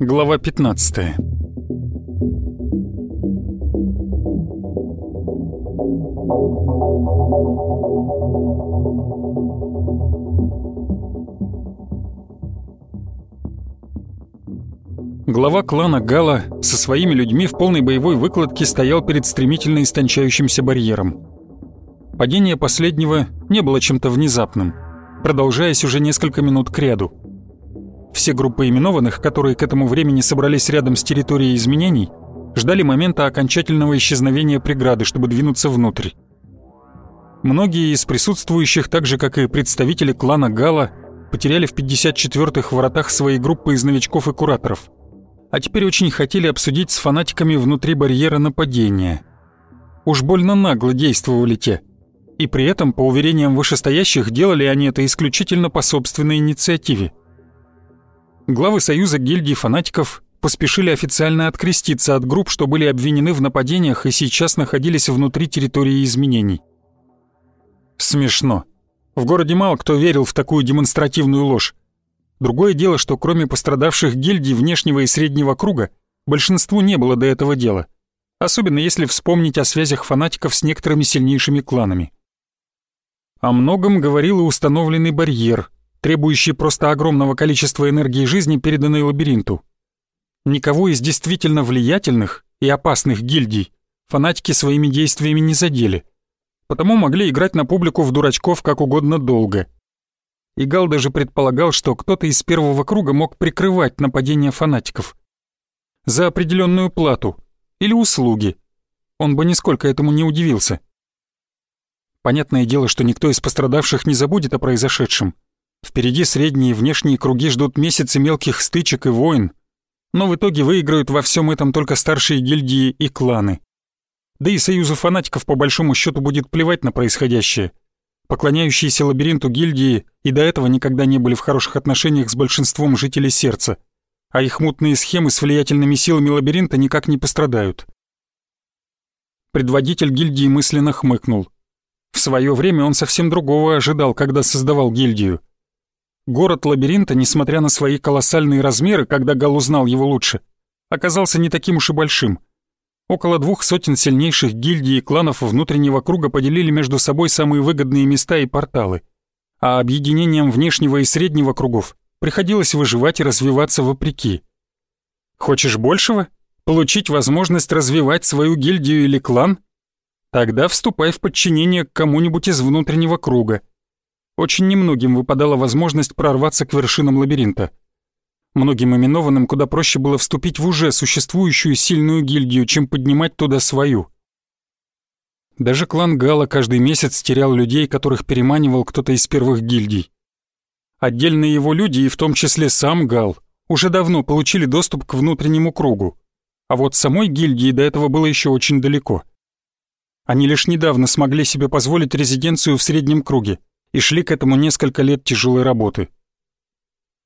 Глава 15 Глава клана Гала со своими людьми в полной боевой выкладке стоял перед стремительно истончающимся барьером. Падение последнего не было чем-то внезапным, продолжаясь уже несколько минут к ряду. Все группы именованных, которые к этому времени собрались рядом с территорией изменений, ждали момента окончательного исчезновения преграды, чтобы двинуться внутрь. Многие из присутствующих, так же как и представители клана Гала, потеряли в 54-х воротах свои группы из новичков и кураторов, а теперь очень хотели обсудить с фанатиками внутри барьера нападения. Уж больно нагло действовали те, и при этом, по уверениям вышестоящих, делали они это исключительно по собственной инициативе. Главы Союза гильдий фанатиков поспешили официально откреститься от групп, что были обвинены в нападениях и сейчас находились внутри территории изменений. Смешно. В городе мало кто верил в такую демонстративную ложь. Другое дело, что кроме пострадавших гильдий внешнего и среднего круга, большинству не было до этого дела. Особенно если вспомнить о связях фанатиков с некоторыми сильнейшими кланами. О многом говорил и установленный барьер, требующий просто огромного количества энергии жизни, переданной лабиринту. Никого из действительно влиятельных и опасных гильдий фанатики своими действиями не задели – потому могли играть на публику в дурачков как угодно долго. Игал даже предполагал, что кто-то из первого круга мог прикрывать нападение фанатиков. За определенную плату или услуги. Он бы нисколько этому не удивился. Понятное дело, что никто из пострадавших не забудет о произошедшем. Впереди средние и внешние круги ждут месяцы мелких стычек и войн, но в итоге выиграют во всем этом только старшие гильдии и кланы. Да и союзу фанатиков по большому счету будет плевать на происходящее. Поклоняющиеся лабиринту гильдии и до этого никогда не были в хороших отношениях с большинством жителей сердца, а их мутные схемы с влиятельными силами лабиринта никак не пострадают. Предводитель гильдии мысленно хмыкнул. В свое время он совсем другого ожидал, когда создавал гильдию. Город лабиринта, несмотря на свои колоссальные размеры, когда Гал узнал его лучше, оказался не таким уж и большим. Около двух сотен сильнейших гильдий и кланов внутреннего круга поделили между собой самые выгодные места и порталы, а объединением внешнего и среднего кругов приходилось выживать и развиваться вопреки. Хочешь большего? Получить возможность развивать свою гильдию или клан? Тогда вступай в подчинение к кому-нибудь из внутреннего круга. Очень немногим выпадала возможность прорваться к вершинам лабиринта — Многим именованным куда проще было вступить в уже существующую сильную гильдию, чем поднимать туда свою. Даже клан Гала каждый месяц терял людей, которых переманивал кто-то из первых гильдий. Отдельные его люди, и в том числе сам Гал, уже давно получили доступ к внутреннему кругу. А вот самой гильдии до этого было еще очень далеко. Они лишь недавно смогли себе позволить резиденцию в среднем круге и шли к этому несколько лет тяжелой работы.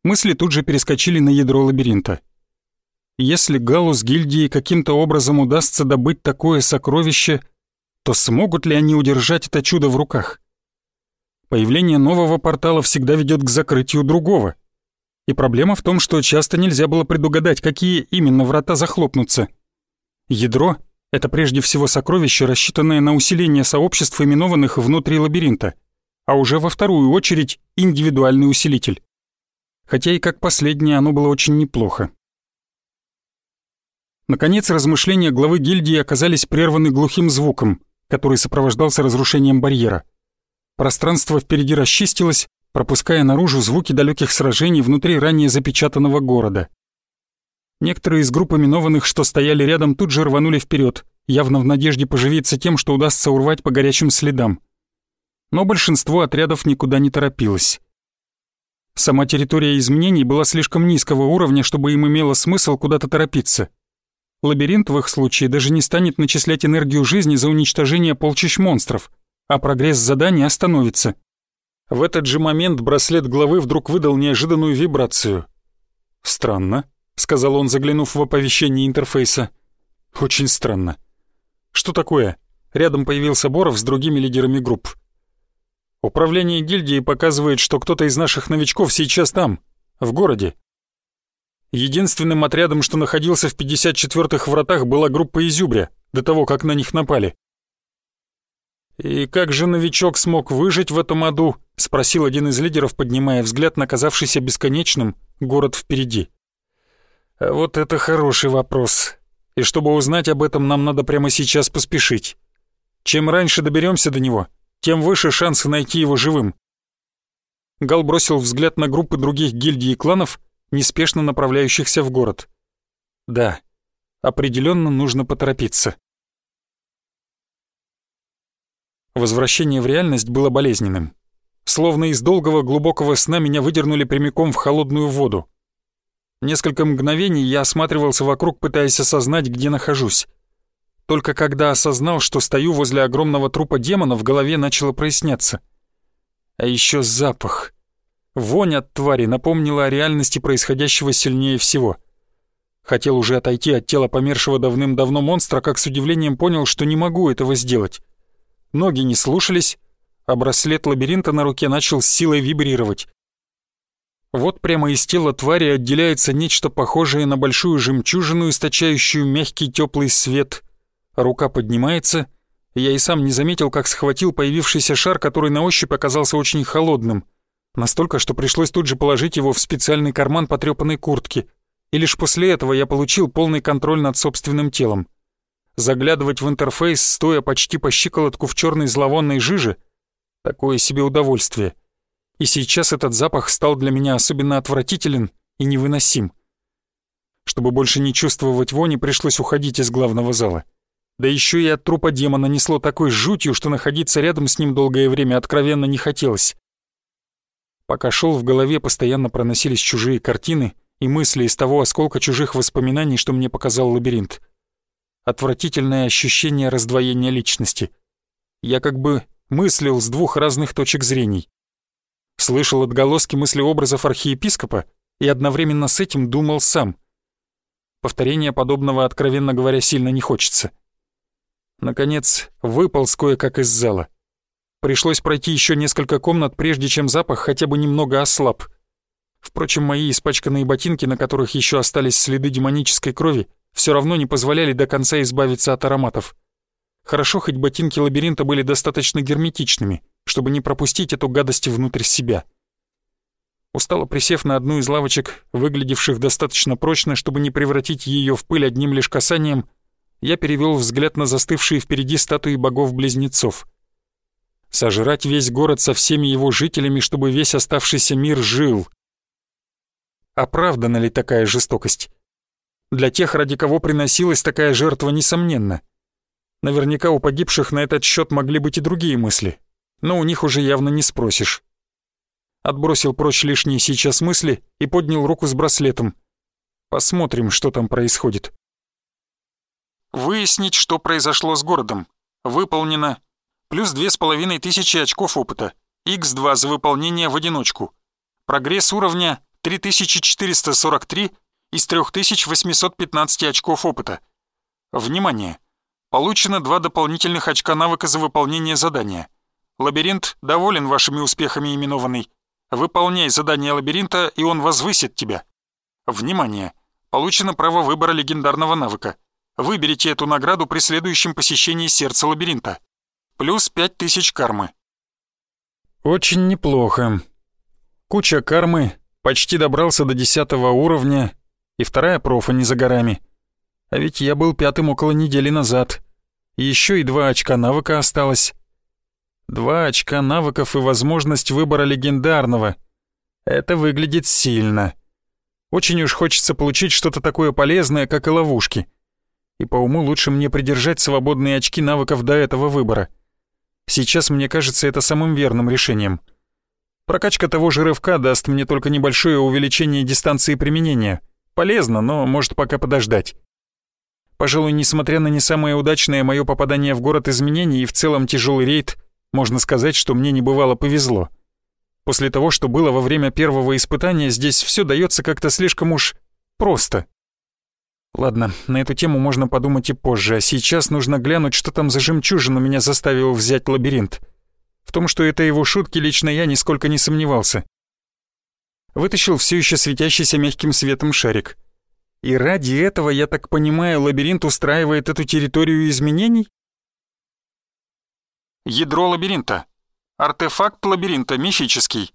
Мысли тут же перескочили на ядро лабиринта. Если Галу с гильдией каким-то образом удастся добыть такое сокровище, то смогут ли они удержать это чудо в руках? Появление нового портала всегда ведет к закрытию другого. И проблема в том, что часто нельзя было предугадать, какие именно врата захлопнутся. Ядро — это прежде всего сокровище, рассчитанное на усиление сообществ, именованных внутри лабиринта, а уже во вторую очередь индивидуальный усилитель хотя и как последнее оно было очень неплохо. Наконец, размышления главы гильдии оказались прерваны глухим звуком, который сопровождался разрушением барьера. Пространство впереди расчистилось, пропуская наружу звуки далеких сражений внутри ранее запечатанного города. Некоторые из групп именованных, что стояли рядом, тут же рванули вперед, явно в надежде поживиться тем, что удастся урвать по горячим следам. Но большинство отрядов никуда не торопилось. Сама территория изменений была слишком низкого уровня, чтобы им имело смысл куда-то торопиться. Лабиринт в их случае даже не станет начислять энергию жизни за уничтожение полчищ монстров, а прогресс задания остановится. В этот же момент браслет главы вдруг выдал неожиданную вибрацию. «Странно», — сказал он, заглянув в оповещение интерфейса. «Очень странно. Что такое?» рядом появился Боров с другими лидерами групп. Управление гильдии показывает, что кто-то из наших новичков сейчас там, в городе. Единственным отрядом, что находился в 54-х вратах, была группа Изюбря, до того, как на них напали. «И как же новичок смог выжить в этом аду?» — спросил один из лидеров, поднимая взгляд на казавшийся бесконечным город впереди. Вот это хороший вопрос. И чтобы узнать об этом, нам надо прямо сейчас поспешить. Чем раньше доберемся до него, тем выше шансы найти его живым. Гал бросил взгляд на группы других гильдий и кланов, неспешно направляющихся в город. Да, определенно нужно поторопиться. Возвращение в реальность было болезненным. Словно из долгого глубокого сна меня выдернули прямиком в холодную воду. Несколько мгновений я осматривался вокруг, пытаясь осознать, где нахожусь. Только когда осознал, что стою возле огромного трупа демона, в голове начало проясняться. А еще запах. Вонь от твари напомнила о реальности происходящего сильнее всего. Хотел уже отойти от тела помершего давным-давно монстра, как с удивлением понял, что не могу этого сделать. Ноги не слушались, а браслет лабиринта на руке начал с силой вибрировать. Вот прямо из тела твари отделяется нечто похожее на большую жемчужину, источающую мягкий теплый свет. Рука поднимается. Я и сам не заметил, как схватил появившийся шар, который на ощупь оказался очень холодным. Настолько, что пришлось тут же положить его в специальный карман потрепанной куртки. И лишь после этого я получил полный контроль над собственным телом. Заглядывать в интерфейс, стоя почти по щиколотку в черной зловонной жиже — такое себе удовольствие и сейчас этот запах стал для меня особенно отвратителен и невыносим. Чтобы больше не чувствовать вони, пришлось уходить из главного зала. Да еще и от трупа демона несло такой жутью, что находиться рядом с ним долгое время откровенно не хотелось. Пока шел, в голове постоянно проносились чужие картины и мысли из того осколка чужих воспоминаний, что мне показал лабиринт. Отвратительное ощущение раздвоения личности. Я как бы мыслил с двух разных точек зрений слышал отголоски мыслеобразов архиепископа и одновременно с этим думал сам. Повторения подобного, откровенно говоря, сильно не хочется. Наконец, выполз кое-как из зала. Пришлось пройти еще несколько комнат, прежде чем запах хотя бы немного ослаб. Впрочем, мои испачканные ботинки, на которых еще остались следы демонической крови, все равно не позволяли до конца избавиться от ароматов. Хорошо, хоть ботинки лабиринта были достаточно герметичными чтобы не пропустить эту гадость внутрь себя. Устало присев на одну из лавочек, выглядевших достаточно прочно, чтобы не превратить ее в пыль одним лишь касанием, я перевел взгляд на застывшие впереди статуи богов-близнецов. Сожрать весь город со всеми его жителями, чтобы весь оставшийся мир жил. Оправдана ли такая жестокость? Для тех, ради кого приносилась такая жертва, несомненно. Наверняка у погибших на этот счет могли быть и другие мысли, но у них уже явно не спросишь. Отбросил прочь лишние сейчас мысли и поднял руку с браслетом. Посмотрим, что там происходит. Выяснить, что произошло с городом. Выполнено. Плюс две с половиной тысячи очков опыта. Х2 за выполнение в одиночку. Прогресс уровня 3443 из 3815 очков опыта. Внимание! Получено два дополнительных очка навыка за выполнение задания. Лабиринт доволен вашими успехами именованный. Выполняй задание лабиринта, и он возвысит тебя. Внимание! Получено право выбора легендарного навыка. Выберите эту награду при следующем посещении сердца лабиринта. Плюс пять тысяч кармы. Очень неплохо. Куча кармы, почти добрался до десятого уровня, и вторая профа не за горами. А ведь я был пятым около недели назад. Еще и два очка навыка осталось. Два очка навыков и возможность выбора легендарного. Это выглядит сильно. Очень уж хочется получить что-то такое полезное, как и ловушки. И по уму лучше мне придержать свободные очки навыков до этого выбора. Сейчас мне кажется это самым верным решением. Прокачка того же рывка даст мне только небольшое увеличение дистанции применения. Полезно, но может пока подождать. Пожалуй, несмотря на не самое удачное мое попадание в город изменений и в целом тяжелый рейд, можно сказать, что мне не бывало повезло. После того, что было во время первого испытания, здесь все дается как-то слишком уж просто. Ладно, на эту тему можно подумать и позже, а сейчас нужно глянуть, что там за жемчужину меня заставил взять лабиринт. В том, что это его шутки, лично я нисколько не сомневался. Вытащил все еще светящийся мягким светом шарик. И ради этого, я так понимаю, лабиринт устраивает эту территорию изменений? Ядро лабиринта. Артефакт лабиринта, мифический.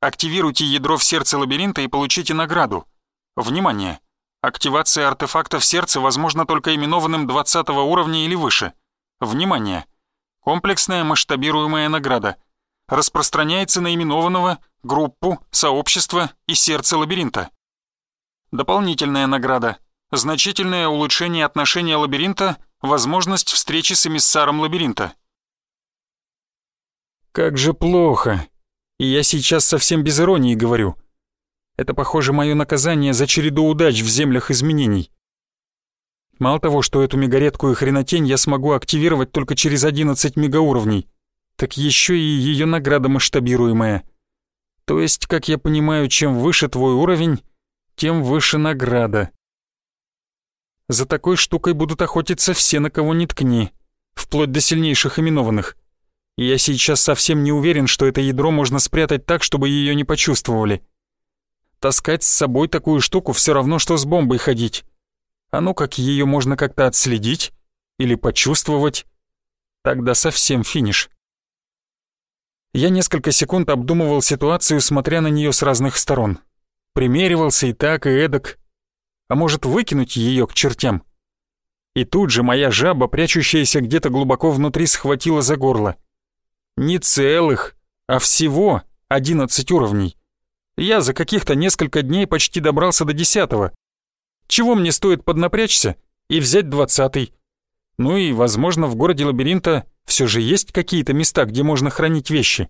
Активируйте ядро в сердце лабиринта и получите награду. Внимание! Активация артефакта в сердце возможна только именованным 20 уровня или выше. Внимание! Комплексная масштабируемая награда. Распространяется на именованного, группу, сообщество и сердце лабиринта. Дополнительная награда. Значительное улучшение отношения лабиринта, возможность встречи с эмиссаром лабиринта. Как же плохо. И я сейчас совсем без иронии говорю. Это, похоже, мое наказание за череду удач в землях изменений. Мало того, что эту мегаредкую хренотень я смогу активировать только через 11 мегауровней, так еще и ее награда масштабируемая. То есть, как я понимаю, чем выше твой уровень, тем выше награда. За такой штукой будут охотиться все, на кого ни ткни, вплоть до сильнейших именованных. Я сейчас совсем не уверен, что это ядро можно спрятать так, чтобы ее не почувствовали. Таскать с собой такую штуку все равно, что с бомбой ходить. А ну как ее можно как-то отследить или почувствовать? Тогда совсем финиш. Я несколько секунд обдумывал ситуацию, смотря на нее с разных сторон. Примеривался и так, и эдак. А может, выкинуть ее к чертям? И тут же моя жаба, прячущаяся где-то глубоко внутри, схватила за горло. Не целых, а всего одиннадцать уровней. Я за каких-то несколько дней почти добрался до десятого. Чего мне стоит поднапрячься и взять двадцатый? Ну и, возможно, в городе лабиринта все же есть какие-то места, где можно хранить вещи.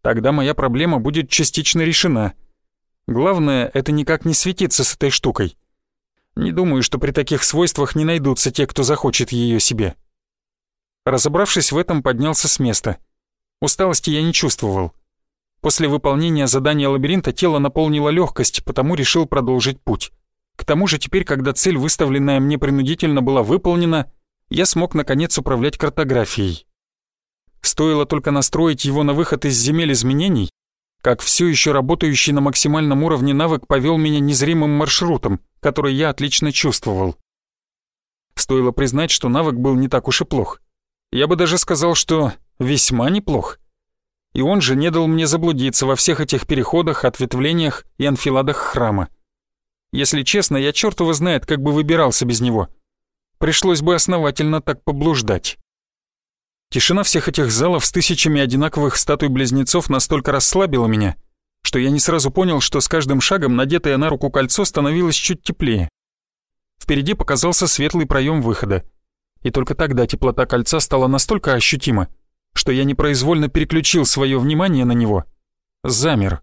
Тогда моя проблема будет частично решена. Главное, это никак не светиться с этой штукой. Не думаю, что при таких свойствах не найдутся те, кто захочет ее себе. Разобравшись в этом, поднялся с места. Усталости я не чувствовал. После выполнения задания лабиринта тело наполнило легкость, потому решил продолжить путь. К тому же теперь, когда цель, выставленная мне принудительно, была выполнена, я смог наконец управлять картографией. Стоило только настроить его на выход из земель изменений, как все еще работающий на максимальном уровне навык повел меня незримым маршрутом, который я отлично чувствовал. Стоило признать, что навык был не так уж и плох. Я бы даже сказал, что весьма неплох и он же не дал мне заблудиться во всех этих переходах, ответвлениях и анфиладах храма. Если честно, я черт его знает, как бы выбирался без него. Пришлось бы основательно так поблуждать. Тишина всех этих залов с тысячами одинаковых статуй близнецов настолько расслабила меня, что я не сразу понял, что с каждым шагом надетое на руку кольцо становилось чуть теплее. Впереди показался светлый проем выхода, и только тогда теплота кольца стала настолько ощутима, что я непроизвольно переключил свое внимание на него. Замер.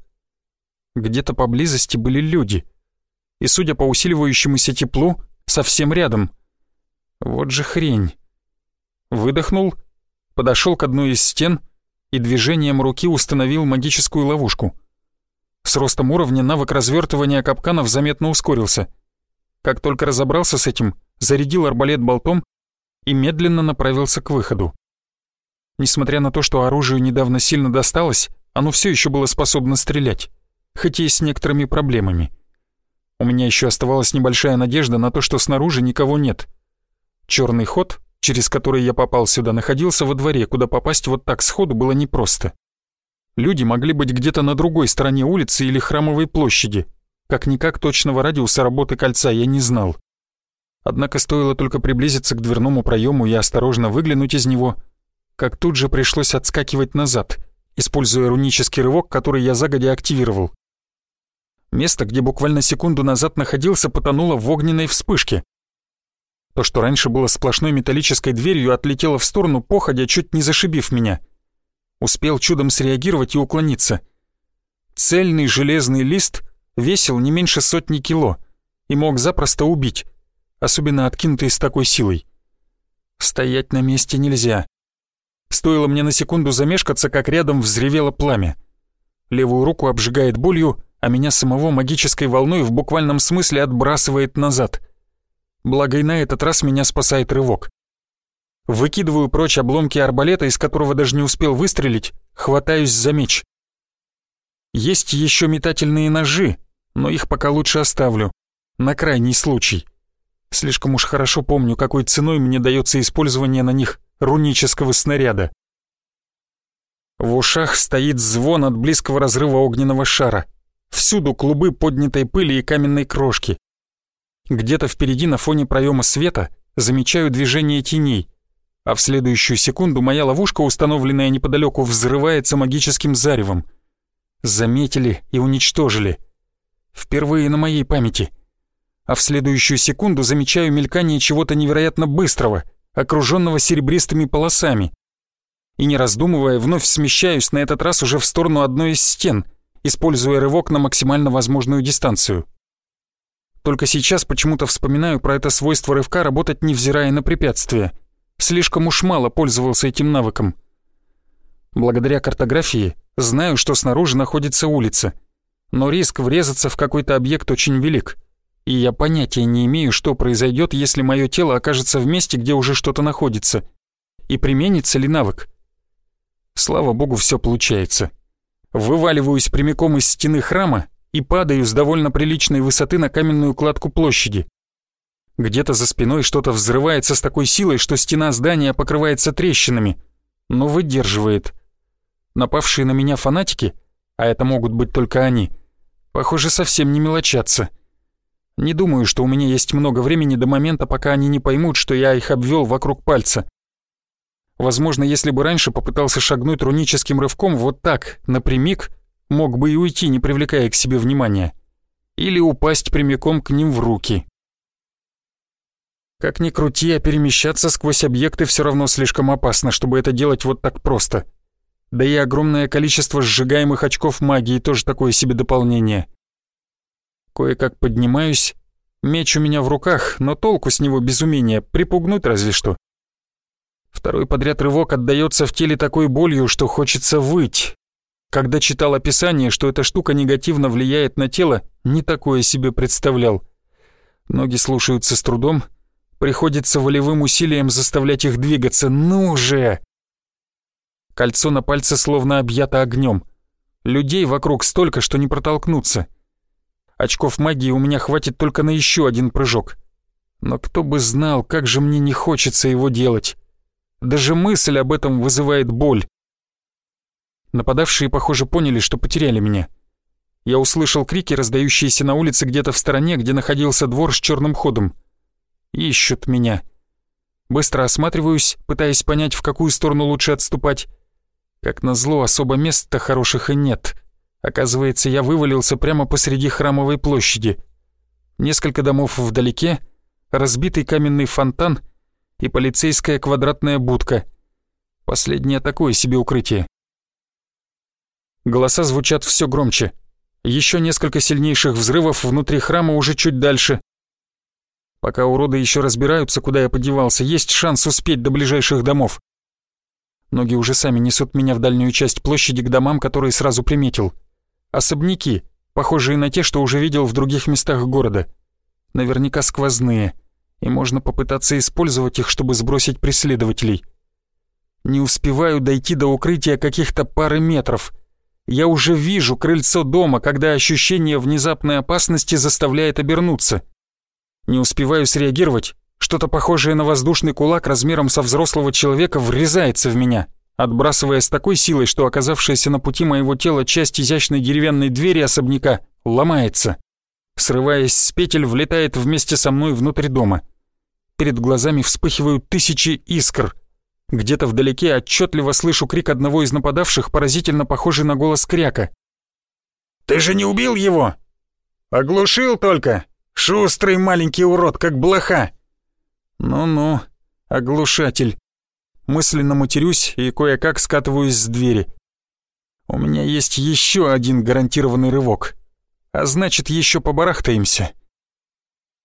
Где-то поблизости были люди. И, судя по усиливающемуся теплу, совсем рядом. Вот же хрень. Выдохнул, подошел к одной из стен и движением руки установил магическую ловушку. С ростом уровня навык развертывания капканов заметно ускорился. Как только разобрался с этим, зарядил арбалет болтом и медленно направился к выходу. Несмотря на то, что оружию недавно сильно досталось, оно все еще было способно стрелять, хотя и с некоторыми проблемами. У меня еще оставалась небольшая надежда на то, что снаружи никого нет. Черный ход, через который я попал сюда, находился во дворе, куда попасть вот так сходу было непросто. Люди могли быть где-то на другой стороне улицы или храмовой площади. Как-никак точного радиуса работы кольца я не знал. Однако стоило только приблизиться к дверному проему и осторожно выглянуть из него — как тут же пришлось отскакивать назад, используя рунический рывок, который я загодя активировал. Место, где буквально секунду назад находился, потонуло в огненной вспышке. То, что раньше было сплошной металлической дверью, отлетело в сторону, походя, чуть не зашибив меня. Успел чудом среагировать и уклониться. Цельный железный лист весил не меньше сотни кило и мог запросто убить, особенно откинутый с такой силой. Стоять на месте нельзя. Стоило мне на секунду замешкаться, как рядом взревело пламя. Левую руку обжигает болью, а меня самого магической волной в буквальном смысле отбрасывает назад. Благо и на этот раз меня спасает рывок. Выкидываю прочь обломки арбалета, из которого даже не успел выстрелить, хватаюсь за меч. Есть еще метательные ножи, но их пока лучше оставлю, на крайний случай. Слишком уж хорошо помню, какой ценой мне дается использование на них рунического снаряда. В ушах стоит звон от близкого разрыва огненного шара. Всюду клубы поднятой пыли и каменной крошки. Где-то впереди на фоне проема света замечаю движение теней, а в следующую секунду моя ловушка, установленная неподалеку, взрывается магическим заревом. Заметили и уничтожили. Впервые на моей памяти. А в следующую секунду замечаю мелькание чего-то невероятно быстрого, окруженного серебристыми полосами. И не раздумывая, вновь смещаюсь на этот раз уже в сторону одной из стен, используя рывок на максимально возможную дистанцию. Только сейчас почему-то вспоминаю про это свойство рывка работать невзирая на препятствия. Слишком уж мало пользовался этим навыком. Благодаря картографии знаю, что снаружи находится улица. Но риск врезаться в какой-то объект очень велик. И я понятия не имею, что произойдет, если мое тело окажется в месте, где уже что-то находится. И применится ли навык? Слава богу, все получается. Вываливаюсь прямиком из стены храма и падаю с довольно приличной высоты на каменную кладку площади. Где-то за спиной что-то взрывается с такой силой, что стена здания покрывается трещинами, но выдерживает. Напавшие на меня фанатики, а это могут быть только они, похоже, совсем не мелочатся. Не думаю, что у меня есть много времени до момента, пока они не поймут, что я их обвел вокруг пальца. Возможно, если бы раньше попытался шагнуть руническим рывком вот так, напрямик, мог бы и уйти, не привлекая к себе внимания. Или упасть прямиком к ним в руки. Как ни крути, а перемещаться сквозь объекты все равно слишком опасно, чтобы это делать вот так просто. Да и огромное количество сжигаемых очков магии тоже такое себе дополнение. Кое-как поднимаюсь, меч у меня в руках, но толку с него без припугнуть разве что. Второй подряд рывок отдаётся в теле такой болью, что хочется выть. Когда читал описание, что эта штука негативно влияет на тело, не такое себе представлял. Ноги слушаются с трудом, приходится волевым усилием заставлять их двигаться. Ну же! Кольцо на пальце словно объято огнем. Людей вокруг столько, что не протолкнуться. Очков магии у меня хватит только на еще один прыжок. Но кто бы знал, как же мне не хочется его делать. Даже мысль об этом вызывает боль. Нападавшие, похоже, поняли, что потеряли меня. Я услышал крики, раздающиеся на улице где-то в стороне, где находился двор с черным ходом. Ищут меня. Быстро осматриваюсь, пытаясь понять, в какую сторону лучше отступать. Как назло, особо мест-то хороших и нет. Оказывается, я вывалился прямо посреди храмовой площади. Несколько домов вдалеке, разбитый каменный фонтан и полицейская квадратная будка. Последнее такое себе укрытие. Голоса звучат все громче. Еще несколько сильнейших взрывов внутри храма уже чуть дальше. Пока уроды еще разбираются, куда я подевался, есть шанс успеть до ближайших домов. Ноги уже сами несут меня в дальнюю часть площади к домам, которые сразу приметил. Особняки, похожие на те, что уже видел в других местах города. Наверняка сквозные, и можно попытаться использовать их, чтобы сбросить преследователей. Не успеваю дойти до укрытия каких-то пары метров — я уже вижу крыльцо дома, когда ощущение внезапной опасности заставляет обернуться. Не успеваю среагировать, что-то похожее на воздушный кулак размером со взрослого человека врезается в меня, отбрасывая с такой силой, что оказавшаяся на пути моего тела часть изящной деревянной двери особняка ломается. Срываясь с петель, влетает вместе со мной внутрь дома. Перед глазами вспыхивают тысячи искр — где-то вдалеке отчетливо слышу крик одного из нападавших, поразительно похожий на голос кряка. «Ты же не убил его?» «Оглушил только! Шустрый маленький урод, как блоха!» «Ну-ну, оглушатель!» Мысленно матерюсь и кое-как скатываюсь с двери. У меня есть еще один гарантированный рывок. А значит, еще побарахтаемся.